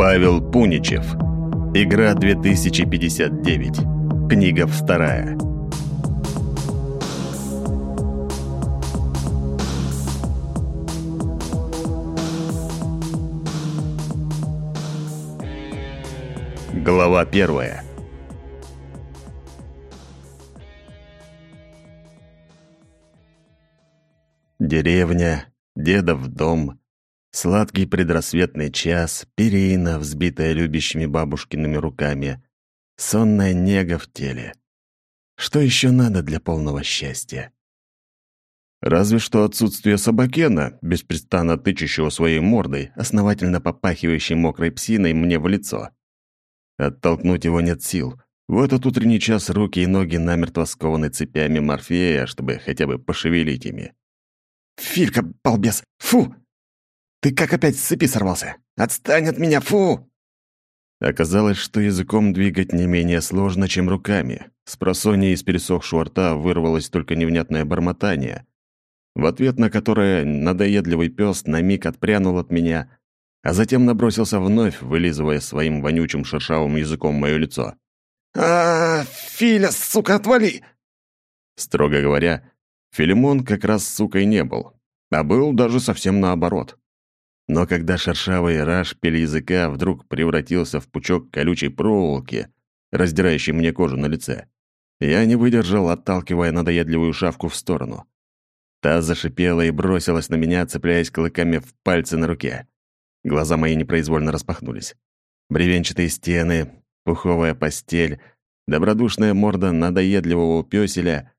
Павел Пуничев. Игра 2059. Книга вторая. Глава первая. Деревня, дедов дом, Сладкий предрассветный час, перина, взбитая любящими бабушкиными руками, сонная нега в теле. Что еще надо для полного счастья? Разве что отсутствие собакена, беспрестанно тычущего своей мордой, основательно попахивающей мокрой псиной мне в лицо. Оттолкнуть его нет сил. В этот утренний час руки и ноги намертво скованы цепями морфея, чтобы хотя бы пошевелить ими. «Филька, балбес! Фу!» Ты как опять с цепи сорвался? Отстань от меня, фу!» Оказалось, что языком двигать не менее сложно, чем руками. С просонья из пересохшего рта вырвалось только невнятное бормотание, в ответ на которое надоедливый пес на миг отпрянул от меня, а затем набросился вновь, вылизывая своим вонючим шершавым языком мое лицо. а, -а, -а Филя, сука, отвали!» Строго говоря, Филимон как раз сукой не был, а был даже совсем наоборот. Но когда шершавый рашпиль языка вдруг превратился в пучок колючей проволоки, раздирающий мне кожу на лице, я не выдержал, отталкивая надоедливую шавку в сторону. Та зашипела и бросилась на меня, цепляясь клыками в пальцы на руке. Глаза мои непроизвольно распахнулись. Бревенчатые стены, пуховая постель, добродушная морда надоедливого пёселя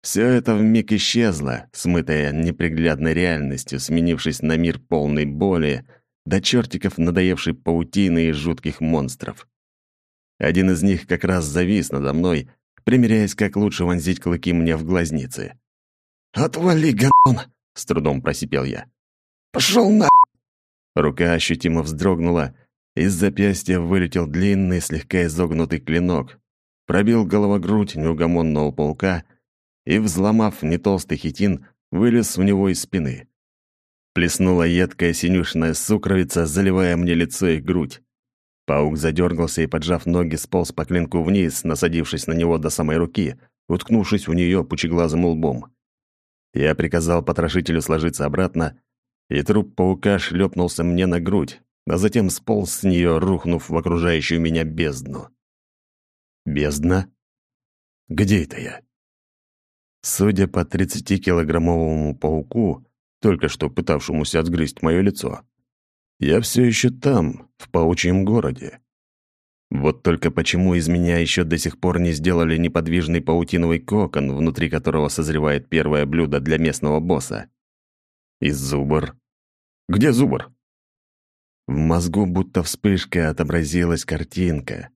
все это вмиг исчезло, смытое неприглядной реальностью, сменившись на мир полной боли, до чертиков надоевшей паутины и жутких монстров. Один из них как раз завис надо мной, примеряясь, как лучше вонзить клыки мне в глазницы. «Отвали, гандон!» — с трудом просипел я. «Пошел на...» Рука ощутимо вздрогнула, из запястья вылетел длинный, слегка изогнутый клинок, пробил головогрудь неугомонного паука — и, взломав нетолстый хитин, вылез у него из спины. Плеснула едкая синюшная сукровица, заливая мне лицо и грудь. Паук задергался и, поджав ноги, сполз по клинку вниз, насадившись на него до самой руки, уткнувшись у нее пучеглазым лбом. Я приказал потрошителю сложиться обратно, и труп паука шлепнулся мне на грудь, а затем сполз с нее, рухнув в окружающую меня бездну. Бездна? Где это я? Судя по 30-килограммовому пауку, только что пытавшемуся отгрызть мое лицо, я все еще там, в паучьем городе. Вот только почему из меня еще до сих пор не сделали неподвижный паутиновый кокон, внутри которого созревает первое блюдо для местного босса? И зубр. Где зубр? В мозгу будто вспышка отобразилась картинка.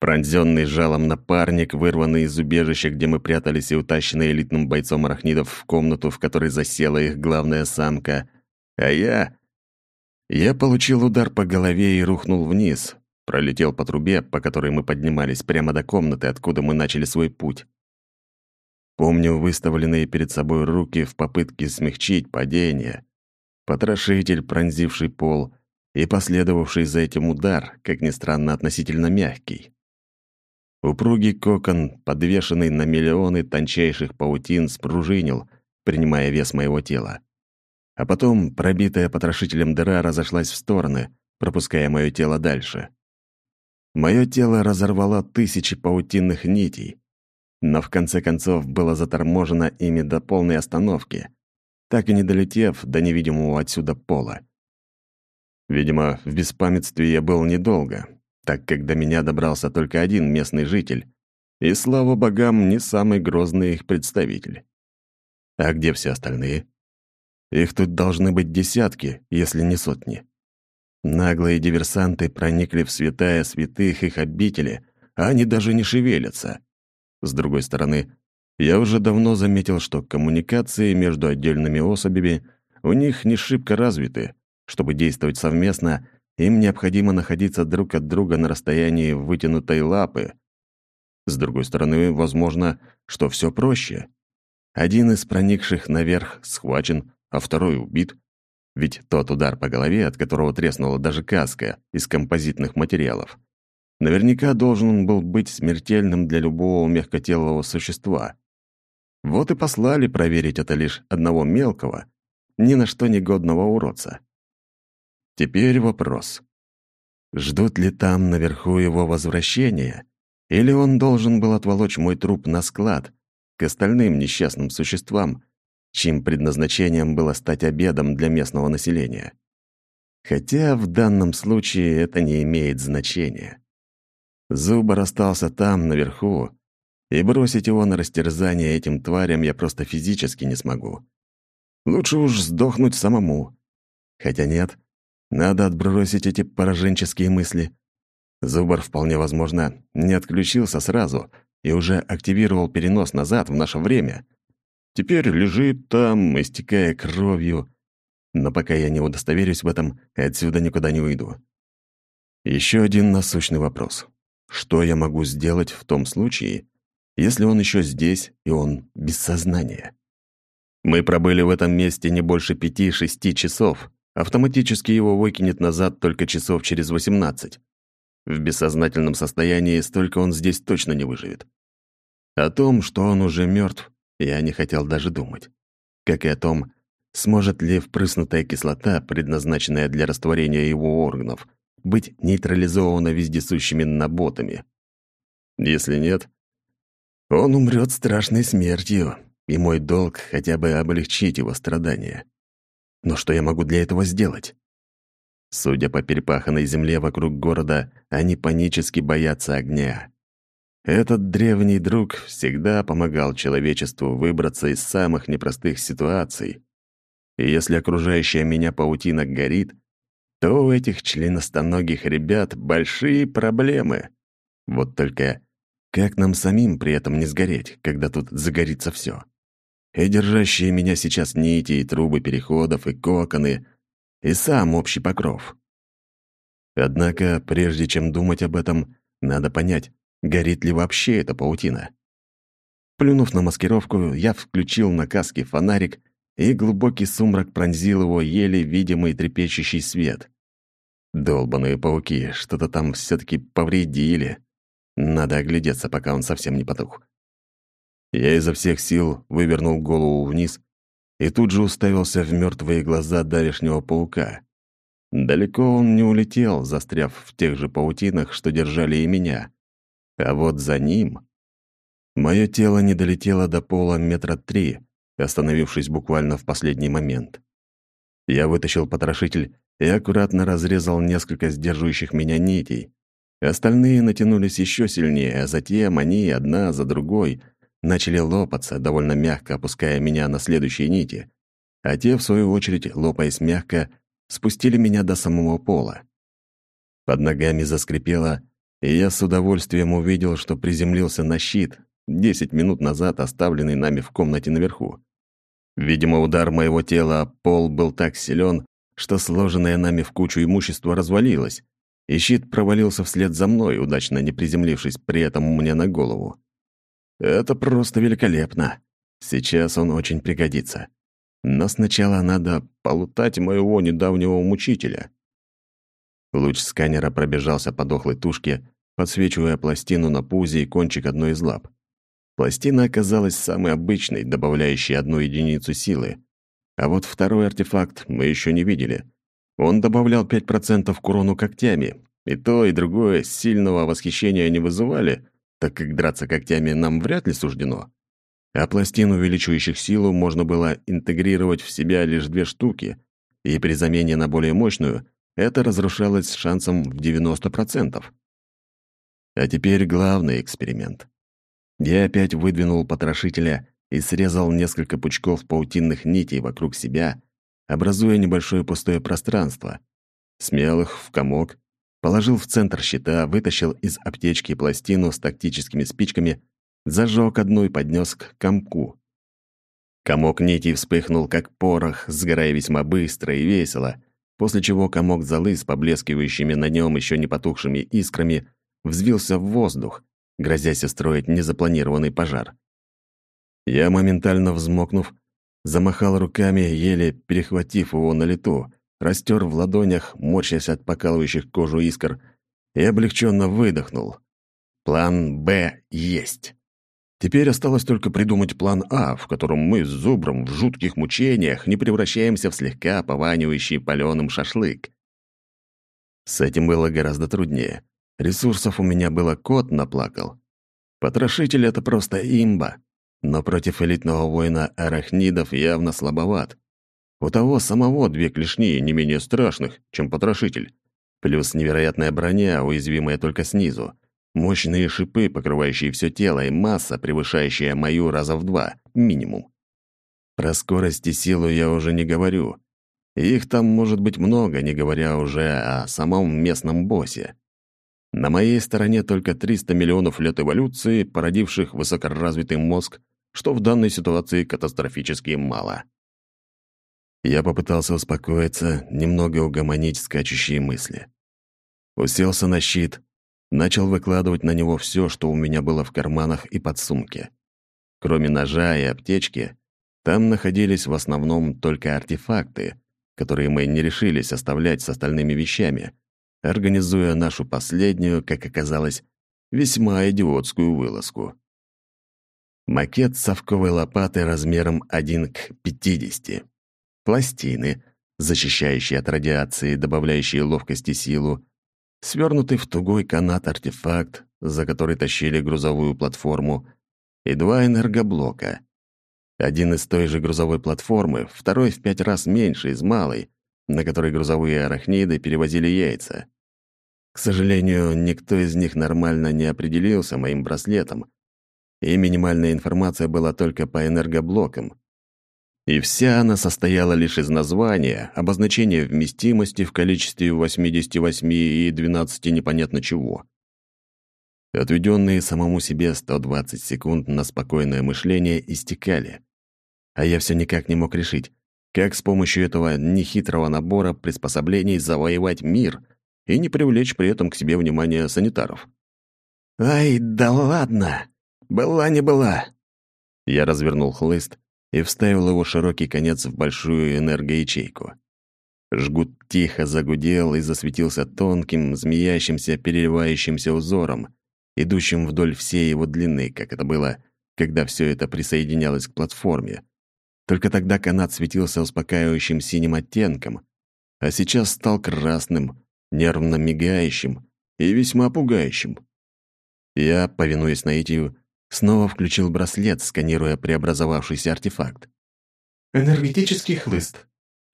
Пронзенный жалом напарник, вырванный из убежища, где мы прятались и утащенный элитным бойцом арахнидов в комнату, в которой засела их главная самка. А я... Я получил удар по голове и рухнул вниз. Пролетел по трубе, по которой мы поднимались прямо до комнаты, откуда мы начали свой путь. Помню выставленные перед собой руки в попытке смягчить падение. Потрошитель, пронзивший пол, и последовавший за этим удар, как ни странно, относительно мягкий. Упругий кокон, подвешенный на миллионы тончайших паутин, спружинил, принимая вес моего тела. А потом пробитая потрошителем дыра разошлась в стороны, пропуская мое тело дальше. Мое тело разорвало тысячи паутинных нитей, но в конце концов было заторможено ими до полной остановки, так и не долетев до невидимого отсюда пола. Видимо, в беспамятстве я был недолго, так как до меня добрался только один местный житель, и, слава богам, не самый грозный их представитель. А где все остальные? Их тут должны быть десятки, если не сотни. Наглые диверсанты проникли в святая святых их обители, а они даже не шевелятся. С другой стороны, я уже давно заметил, что коммуникации между отдельными особями у них не шибко развиты. Чтобы действовать совместно, им необходимо находиться друг от друга на расстоянии вытянутой лапы. С другой стороны, возможно, что все проще. Один из проникших наверх схвачен, а второй убит. Ведь тот удар по голове, от которого треснула даже каска из композитных материалов, наверняка должен был быть смертельным для любого мягкотелого существа. Вот и послали проверить это лишь одного мелкого, ни на что негодного уродца. Теперь вопрос. Ждут ли там наверху его возвращения, или он должен был отволочь мой труп на склад, к остальным несчастным существам, чьим предназначением было стать обедом для местного населения? Хотя в данном случае это не имеет значения. Зубар остался там, наверху, и бросить его на растерзание этим тварям я просто физически не смогу. Лучше уж сдохнуть самому. Хотя нет, надо отбросить эти пораженческие мысли. Зубар, вполне возможно, не отключился сразу и уже активировал перенос назад в наше время. Теперь лежит там, истекая кровью. Но пока я не удостоверюсь в этом, отсюда никуда не уйду. Еще один насущный вопрос. Что я могу сделать в том случае, если он еще здесь и он без сознания? Мы пробыли в этом месте не больше пяти-шести часов. Автоматически его выкинет назад только часов через восемнадцать. В бессознательном состоянии столько он здесь точно не выживет. О том, что он уже мертв, я не хотел даже думать. Как и о том, сможет ли впрыснутая кислота, предназначенная для растворения его органов, быть нейтрализована вездесущими наботами. Если нет, он умрет страшной смертью, и мой долг хотя бы облегчить его страдания. Но что я могу для этого сделать? Судя по перепаханной земле вокруг города, они панически боятся огня. Этот древний друг всегда помогал человечеству выбраться из самых непростых ситуаций. И если окружающая меня паутина горит, то у этих членостоногих ребят большие проблемы. Вот только как нам самим при этом не сгореть, когда тут загорится все? И держащие меня сейчас нити и трубы переходов, и коконы, и сам общий покров. Однако, прежде чем думать об этом, надо понять, горит ли вообще эта паутина. Плюнув на маскировку, я включил на каске фонарик, и глубокий сумрак пронзил его еле видимый трепещущий свет. Долбаные пауки что-то там все таки повредили. Надо оглядеться, пока он совсем не потух. Я изо всех сил вывернул голову вниз и тут же уставился в мертвые глаза давешнего паука. Далеко он не улетел, застряв в тех же паутинах, что держали и меня. А вот за ним... Мое тело не долетело до пола метра три, остановившись буквально в последний момент. Я вытащил потрошитель и аккуратно разрезал несколько сдерживающих меня нитей. Остальные натянулись еще сильнее, а затем они, одна за другой, начали лопаться, довольно мягко опуская меня на следующие нити, а те, в свою очередь, лопаясь мягко, спустили меня до самого пола. Под ногами заскрипело, и я с удовольствием увидел, что приземлился на щит, десять минут назад оставленный нами в комнате наверху. Видимо, удар моего тела о пол был так силен, что сложенное нами в кучу имущество развалилось, и щит провалился вслед за мной, удачно не приземлившись при этом мне на голову. Это просто великолепно. Сейчас он очень пригодится. Но сначала надо полутать моего недавнего мучителя. Луч сканера пробежался по дохлой тушке, подсвечивая пластину на пузе и кончик одной из лап. Пластина оказалась самой обычной, добавляющей одну единицу силы. А вот второй артефакт мы еще не видели. Он добавлял 5% к урону когтями, и то, и другое сильного восхищения не вызывали, так как драться когтями нам вряд ли суждено. А пластин, увеличивающих силу, можно было интегрировать в себя лишь две штуки, и при замене на более мощную это разрушалось с шансом в 90%. А теперь главный эксперимент. Я опять выдвинул потрошителя и срезал несколько пучков паутинных нитей вокруг себя, образуя небольшое пустое пространство. Смел их в комок, положил в центр щита, вытащил из аптечки пластину с тактическими спичками, зажег одну и поднес к комку. Комок нитей вспыхнул, как порох, сгорая весьма быстро и весело, после чего комок золы с поблескивающими на нем еще не потухшими искрами взвился в воздух, грозясь устроить незапланированный пожар. Я, моментально взмокнув, Замахал руками, еле перехватив его на лету, растер в ладонях, морщась от покалывающих кожу искр, и облегченно выдохнул. План «Б» есть. Теперь осталось только придумать план А, в котором мы с Зубром в жутких мучениях не превращаемся в слегка пованивающий палёным шашлык. С этим было гораздо труднее. Ресурсов у меня было кот наплакал. Потрошитель — это просто имба. Но против элитного воина арахнидов явно слабоват. У того самого две клешни не менее страшных, чем потрошитель. Плюс невероятная броня, уязвимая только снизу. Мощные шипы, покрывающие все тело, и масса, превышающая мою раза в два, минимум. Про скорость и силу я уже не говорю. Их там может быть много, не говоря уже о самом местном боссе. На моей стороне только 300 миллионов лет эволюции, породивших высокоразвитый мозг, что в данной ситуации катастрофически мало. Я попытался успокоиться, немного угомонить скачущие мысли. Уселся на щит, начал выкладывать на него все, что у меня было в карманах и под сумке. Кроме ножа и аптечки, там находились в основном только артефакты, которые мы не решились оставлять с остальными вещами — организуя нашу последнюю, как оказалось, весьма идиотскую вылазку. Макет совковой лопаты размером 1 к 50. Пластины, защищающие от радиации, добавляющие ловкость и силу, свернутый в тугой канат артефакт, за который тащили грузовую платформу, и два энергоблока. Один из той же грузовой платформы, второй в пять раз меньше, из малой, на которой грузовые арахниды перевозили яйца. К сожалению, никто из них нормально не определился моим браслетом, и минимальная информация была только по энергоблокам. И вся она состояла лишь из названия, обозначения вместимости в количестве 88 и 12 непонятно чего. Отведенные самому себе 120 секунд на спокойное мышление истекали. А я все никак не мог решить, как с помощью этого нехитрого набора приспособлений завоевать мир — и не привлечь при этом к себе внимание санитаров. «Ай, да ладно! Была не была!» Я развернул хлыст и вставил его широкий конец в большую энергоячейку. Жгут тихо загудел и засветился тонким, змеящимся, переливающимся узором, идущим вдоль всей его длины, как это было, когда все это присоединялось к платформе. Только тогда канат светился успокаивающим синим оттенком, а сейчас стал красным, нервно мигающим и весьма пугающим. Я, повинуясь наитию, снова включил браслет, сканируя преобразовавшийся артефакт. Энергетический хлыст.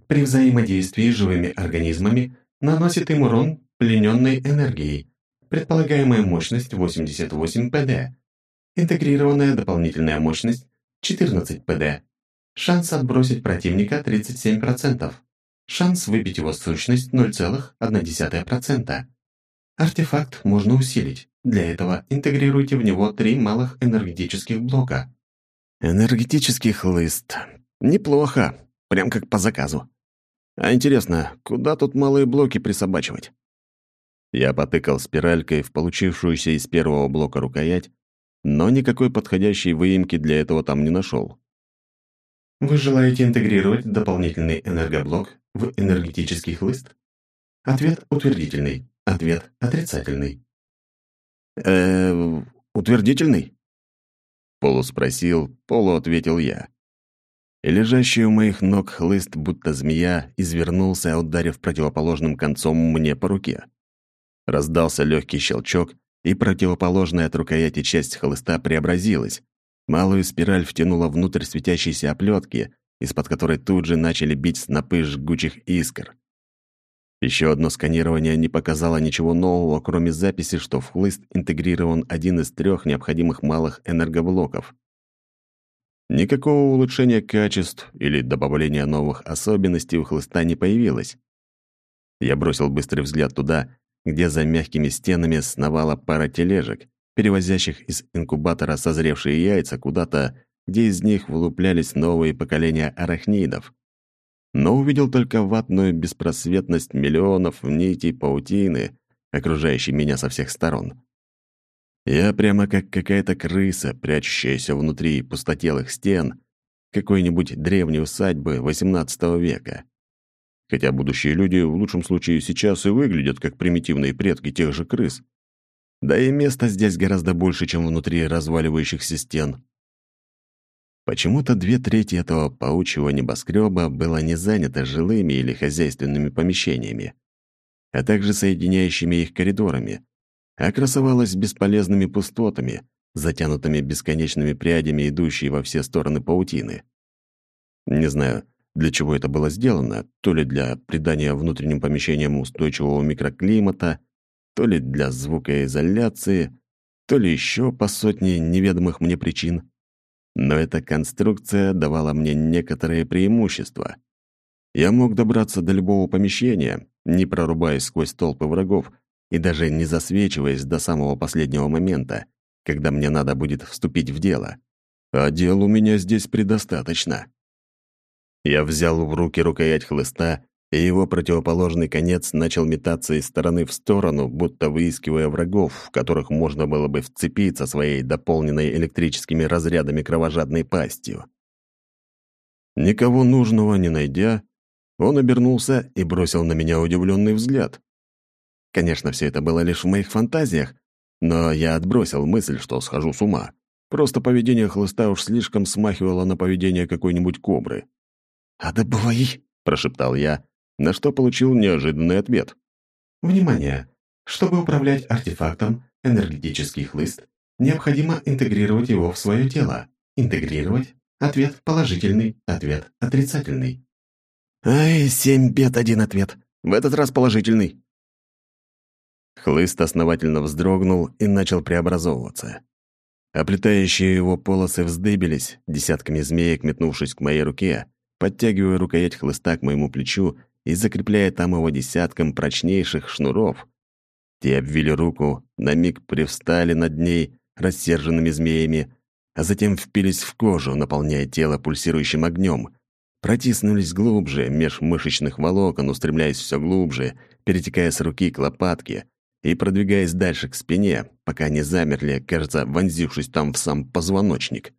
При взаимодействии с живыми организмами наносит им урон плененной энергией. Предполагаемая мощность 88 ПД. Интегрированная дополнительная мощность 14 ПД. Шанс отбросить противника 37%. Шанс выбить его сущность 0,1%. Артефакт можно усилить. Для этого интегрируйте в него три малых энергетических блока. Энергетический хлыст. Неплохо. Прям как по заказу. А интересно, куда тут малые блоки присобачивать? Я потыкал спиралькой в получившуюся из первого блока рукоять, но никакой подходящей выемки для этого там не нашел. Вы желаете интегрировать дополнительный энергоблок в энергетический хлыст? Ответ утвердительный, ответ отрицательный. Э утвердительный?» Полу спросил, Полу ответил я. И лежащий у моих ног хлыст, будто змея, извернулся, ударив противоположным концом мне по руке. Раздался легкий щелчок, и противоположная от рукояти часть хлыста преобразилась. Малую спираль втянула внутрь светящейся оплетки, из-под которой тут же начали бить снопы жгучих искр. Еще одно сканирование не показало ничего нового, кроме записи, что в хлыст интегрирован один из трех необходимых малых энергоблоков. Никакого улучшения качеств или добавления новых особенностей у хлыста не появилось. Я бросил быстрый взгляд туда, где за мягкими стенами сновала пара тележек, перевозящих из инкубатора созревшие яйца куда-то где из них вылуплялись новые поколения арахнидов. Но увидел только ватную беспросветность миллионов нитей паутины, окружающей меня со всех сторон. Я прямо как какая-то крыса, прячущаяся внутри пустотелых стен, какой-нибудь древней усадьбы XVIII века. Хотя будущие люди в лучшем случае сейчас и выглядят как примитивные предки тех же крыс. Да и места здесь гораздо больше, чем внутри разваливающихся стен. Почему-то две трети этого паучьего небоскреба было не занято жилыми или хозяйственными помещениями, а также соединяющими их коридорами, а красовалось бесполезными пустотами, затянутыми бесконечными прядями, идущие во все стороны паутины. Не знаю, для чего это было сделано, то ли для придания внутренним помещениям устойчивого микроклимата, то ли для звукоизоляции, то ли еще по сотне неведомых мне причин. Но эта конструкция давала мне некоторые преимущества. Я мог добраться до любого помещения, не прорубаясь сквозь толпы врагов и даже не засвечиваясь до самого последнего момента, когда мне надо будет вступить в дело. А дел у меня здесь предостаточно. Я взял в руки рукоять хлыста, и его противоположный конец начал метаться из стороны в сторону, будто выискивая врагов, в которых можно было бы вцепиться своей дополненной электрическими разрядами кровожадной пастью. Никого нужного не найдя, он обернулся и бросил на меня удивленный взгляд. Конечно, все это было лишь в моих фантазиях, но я отбросил мысль, что схожу с ума. Просто поведение хлыста уж слишком смахивало на поведение какой-нибудь кобры. «Отбой!» — прошептал я, на что получил неожиданный ответ. «Внимание! Чтобы управлять артефактом энергетический хлыст, необходимо интегрировать его в свое тело. Интегрировать. Ответ положительный, ответ отрицательный». «Ай, семь бед, один ответ. В этот раз положительный». Хлыст основательно вздрогнул и начал преобразовываться. Оплетающие его полосы вздыбились, десятками змеек метнувшись к моей руке, подтягивая рукоять хлыста к моему плечу и закрепляя там его десятком прочнейших шнуров. Те обвили руку, на миг привстали над ней рассерженными змеями, а затем впились в кожу, наполняя тело пульсирующим огнем, протиснулись глубже, меж мышечных волокон, устремляясь все глубже, перетекая с руки к лопатке и продвигаясь дальше к спине, пока не замерли, кажется, вонзившись там в сам позвоночник.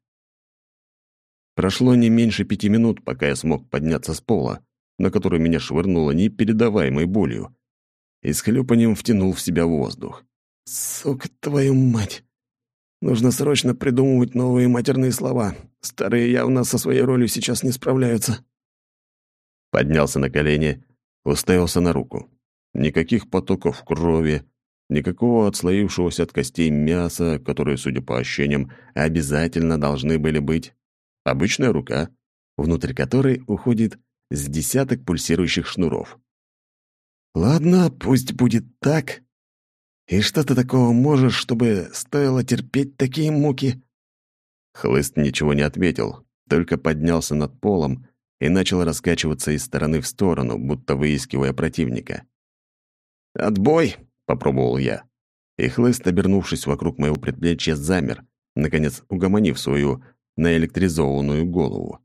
Прошло не меньше пяти минут, пока я смог подняться с пола, на который меня швырнуло непередаваемой болью, и с хлюпанием втянул в себя воздух. «Сука твою мать! Нужно срочно придумывать новые матерные слова. Старые явно со своей ролью сейчас не справляются». Поднялся на колени, уставился на руку. Никаких потоков крови, никакого отслоившегося от костей мяса, которые, судя по ощущениям, обязательно должны были быть. Обычная рука, внутрь которой уходит с десяток пульсирующих шнуров. «Ладно, пусть будет так. И что ты такого можешь, чтобы стоило терпеть такие муки?» Хлыст ничего не ответил, только поднялся над полом и начал раскачиваться из стороны в сторону, будто выискивая противника. «Отбой!» — попробовал я. И хлыст, обернувшись вокруг моего предплечья, замер, наконец угомонив свою наэлектризованную голову.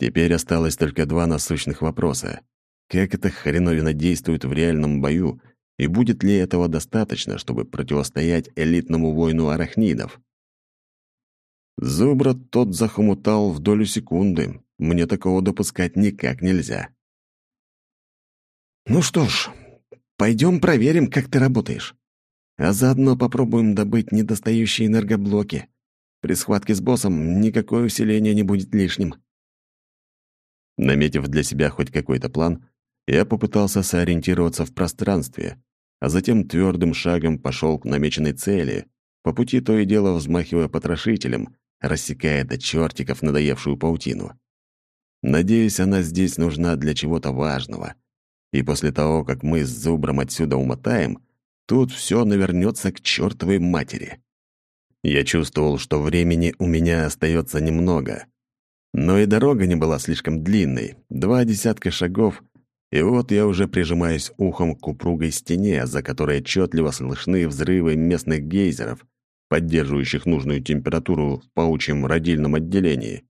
Теперь осталось только два насущных вопроса. Как эта хреновина действует в реальном бою, и будет ли этого достаточно, чтобы противостоять элитному воину арахнидов? Зубра тот захомутал в долю секунды. Мне такого допускать никак нельзя. «Ну что ж, пойдем проверим, как ты работаешь. А заодно попробуем добыть недостающие энергоблоки», при схватке с боссом никакое усиление не будет лишним. Наметив для себя хоть какой-то план, я попытался сориентироваться в пространстве, а затем твердым шагом пошел к намеченной цели, по пути то и дело взмахивая потрошителем, рассекая до чертиков надоевшую паутину. Надеюсь, она здесь нужна для чего-то важного. И после того, как мы с Зубром отсюда умотаем, тут все навернется к чертовой матери. Я чувствовал, что времени у меня остается немного. Но и дорога не была слишком длинной, два десятка шагов, и вот я уже прижимаюсь ухом к упругой стене, за которой отчетливо слышны взрывы местных гейзеров, поддерживающих нужную температуру в паучьем родильном отделении.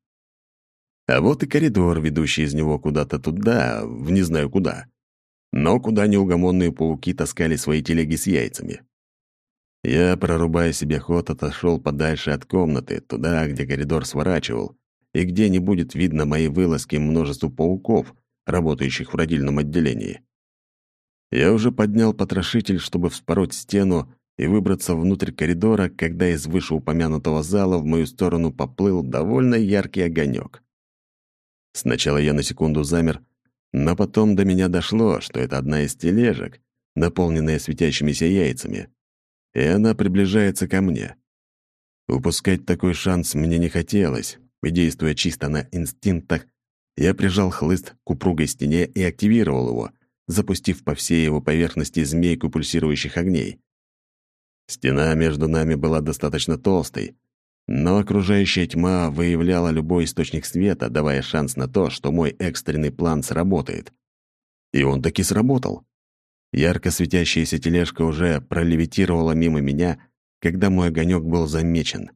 А вот и коридор, ведущий из него куда-то туда, в не знаю куда. Но куда неугомонные пауки таскали свои телеги с яйцами. Я, прорубая себе ход, отошел подальше от комнаты, туда, где коридор сворачивал, и где не будет видно моей вылазки множеству пауков, работающих в родильном отделении. Я уже поднял потрошитель, чтобы вспороть стену и выбраться внутрь коридора, когда из вышеупомянутого зала в мою сторону поплыл довольно яркий огонек. Сначала я на секунду замер, но потом до меня дошло, что это одна из тележек, наполненная светящимися яйцами, и она приближается ко мне. Упускать такой шанс мне не хотелось, и, действуя чисто на инстинктах, я прижал хлыст к упругой стене и активировал его, запустив по всей его поверхности змейку пульсирующих огней. Стена между нами была достаточно толстой, но окружающая тьма выявляла любой источник света, давая шанс на то, что мой экстренный план сработает. И он таки сработал. Ярко светящаяся тележка уже пролевитировала мимо меня, когда мой огонек был замечен.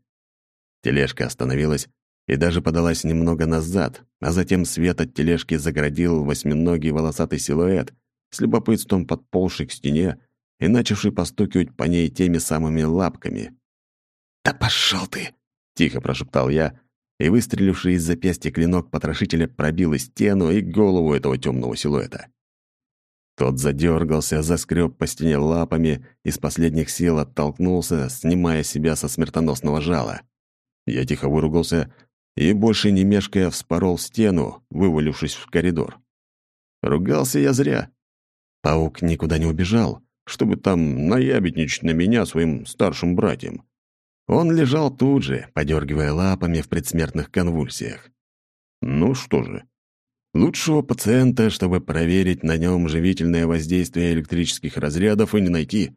Тележка остановилась и даже подалась немного назад, а затем свет от тележки заградил восьминогий волосатый силуэт, с любопытством подползший к стене и начавший постукивать по ней теми самыми лапками. «Да пошел ты!» — тихо прошептал я, и выстреливший из запястья клинок потрошителя пробил и стену, и голову этого темного силуэта. Тот задергался, заскреб по стене лапами, и с последних сил оттолкнулся, снимая себя со смертоносного жала. Я тихо выругался и, больше не мешкая, вспорол стену, вывалившись в коридор. Ругался я зря. Паук никуда не убежал, чтобы там наябедничать на меня своим старшим братьям. Он лежал тут же, подергивая лапами в предсмертных конвульсиях. Ну что же, лучшего пациента, чтобы проверить на нем живительное воздействие электрических разрядов, и не найти.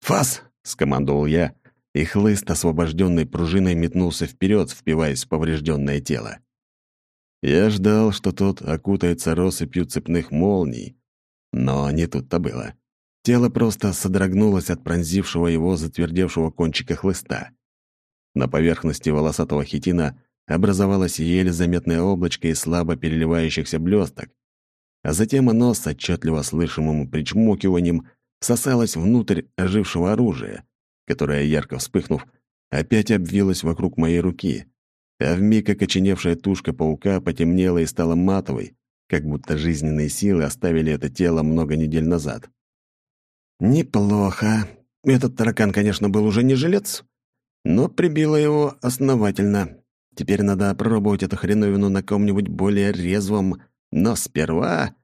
«Фас!» — скомандовал я, и хлыст, освобожденной пружиной, метнулся вперед, впиваясь в поврежденное тело. Я ждал, что тот окутается россыпью цепных молний, но не тут-то было. Тело просто содрогнулось от пронзившего его затвердевшего кончика хлыста. На поверхности волосатого хитина образовалось еле заметное облачко из слабо переливающихся блесток, а затем оно с отчетливо слышимым причмокиванием всосалось внутрь ожившего оружия, которое, ярко вспыхнув, опять обвилось вокруг моей руки, а вмиг окоченевшая тушка паука потемнела и стала матовой, как будто жизненные силы оставили это тело много недель назад. «Неплохо. Этот таракан, конечно, был уже не жилец, но прибило его основательно. Теперь надо опробовать эту хреновину на ком-нибудь более резвом, но сперва...»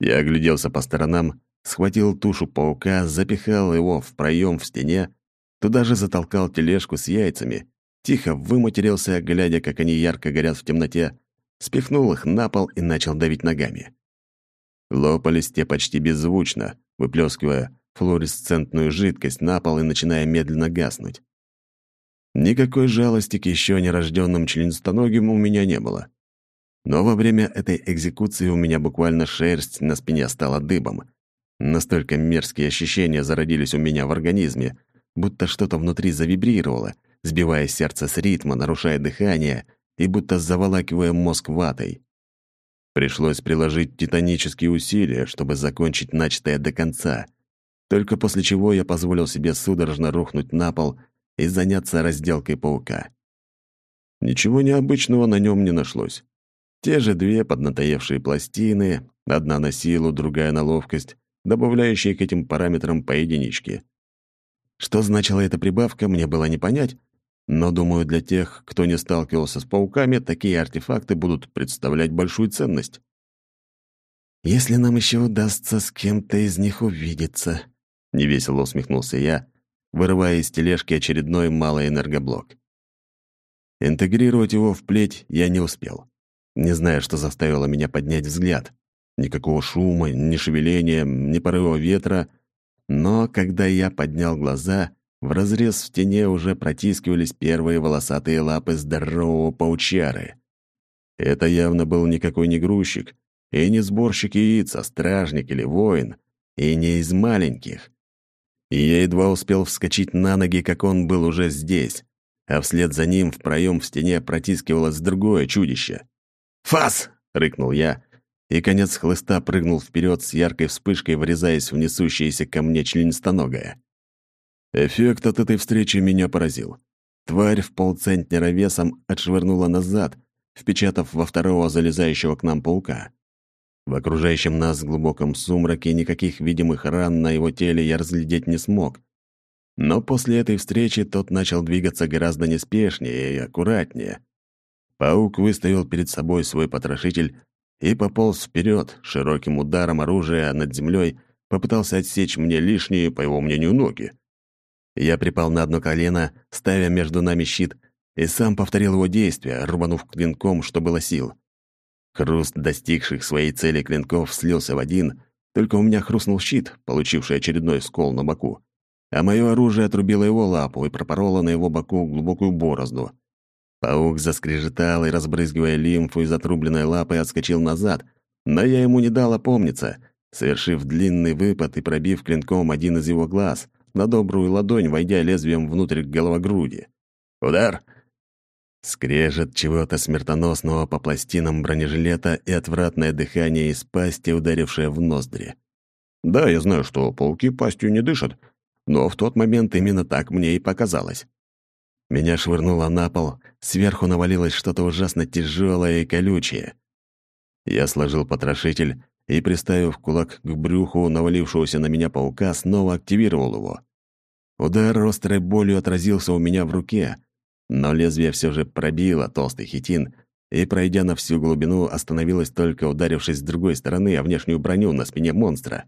Я огляделся по сторонам, схватил тушу паука, запихал его в проем в стене, туда же затолкал тележку с яйцами, тихо выматерился, глядя, как они ярко горят в темноте, спихнул их на пол и начал давить ногами. Лопались те почти беззвучно, выплескивая флуоресцентную жидкость на пол и начиная медленно гаснуть. Никакой жалости к еще нерожденным членистоногим у меня не было. Но во время этой экзекуции у меня буквально шерсть на спине стала дыбом. Настолько мерзкие ощущения зародились у меня в организме, будто что-то внутри завибрировало, сбивая сердце с ритма, нарушая дыхание и будто заволакивая мозг ватой. Пришлось приложить титанические усилия, чтобы закончить начатое до конца, только после чего я позволил себе судорожно рухнуть на пол и заняться разделкой паука. Ничего необычного на нем не нашлось. Те же две поднатоевшие пластины, одна на силу, другая на ловкость, добавляющие к этим параметрам по единичке. Что значила эта прибавка, мне было не понять, но, думаю, для тех, кто не сталкивался с пауками, такие артефакты будут представлять большую ценность. «Если нам еще удастся с кем-то из них увидеться», — невесело усмехнулся я, вырывая из тележки очередной малый энергоблок. Интегрировать его в плеть я не успел. Не знаю, что заставило меня поднять взгляд. Никакого шума, ни шевеления, ни порыва ветра. Но когда я поднял глаза — в разрез в стене уже протискивались первые волосатые лапы здорового паучары. Это явно был никакой не грузчик, и не сборщик яиц, а стражник или воин, и не из маленьких. И я едва успел вскочить на ноги, как он был уже здесь, а вслед за ним в проем в стене протискивалось другое чудище. «Фас!» — рыкнул я, и конец хлыста прыгнул вперед с яркой вспышкой, врезаясь в несущееся ко мне членистоногое. Эффект от этой встречи меня поразил. Тварь в полцентнера весом отшвырнула назад, впечатав во второго залезающего к нам паука. В окружающем нас глубоком сумраке никаких видимых ран на его теле я разглядеть не смог. Но после этой встречи тот начал двигаться гораздо неспешнее и аккуратнее. Паук выставил перед собой свой потрошитель и пополз вперед, широким ударом оружия над землей попытался отсечь мне лишние, по его мнению, ноги. Я припал на одно колено, ставя между нами щит, и сам повторил его действия, рубанув клинком, что было сил. Хруст достигших своей цели клинков слился в один, только у меня хрустнул щит, получивший очередной скол на боку, а мое оружие отрубило его лапу и пропороло на его боку глубокую борозду. Паук заскрежетал и, разбрызгивая лимфу из отрубленной лапы, отскочил назад, но я ему не дал опомниться, совершив длинный выпад и пробив клинком один из его глаз, на добрую ладонь, войдя лезвием внутрь головогруди. Удар! Скрежет чего-то смертоносного по пластинам бронежилета и отвратное дыхание из пасти, ударившее в ноздри. Да, я знаю, что пауки пастью не дышат, но в тот момент именно так мне и показалось. Меня швырнуло на пол, сверху навалилось что-то ужасно тяжелое и колючее. Я сложил потрошитель и, приставив кулак к брюху навалившегося на меня паука, снова активировал его. Удар острой болью отразился у меня в руке, но лезвие все же пробило толстый хитин и, пройдя на всю глубину, остановилось только ударившись с другой стороны о внешнюю броню на спине монстра.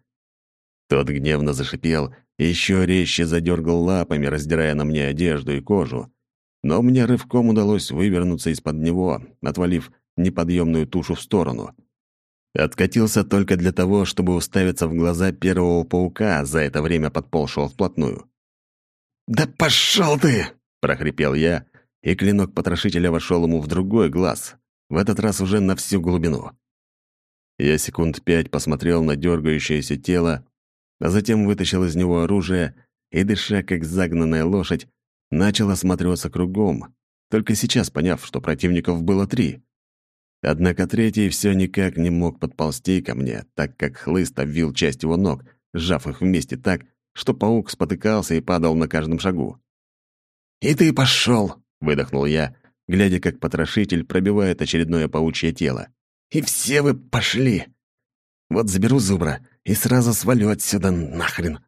Тот гневно зашипел еще резче задергал лапами, раздирая на мне одежду и кожу. Но мне рывком удалось вывернуться из-под него, отвалив неподъемную тушу в сторону. Откатился только для того, чтобы уставиться в глаза первого паука, за это время подползшего вплотную. «Да пошел ты!» — прохрипел я, и клинок потрошителя вошел ему в другой глаз, в этот раз уже на всю глубину. Я секунд пять посмотрел на дергающееся тело, а затем вытащил из него оружие и, дыша как загнанная лошадь, начал осматриваться кругом, только сейчас поняв, что противников было три. Однако третий все никак не мог подползти ко мне, так как хлыст обвил часть его ног, сжав их вместе так, что паук спотыкался и падал на каждом шагу. «И ты пошел!» — выдохнул я, глядя, как потрошитель пробивает очередное паучье тело. «И все вы пошли! Вот заберу зубра и сразу свалю отсюда нахрен!»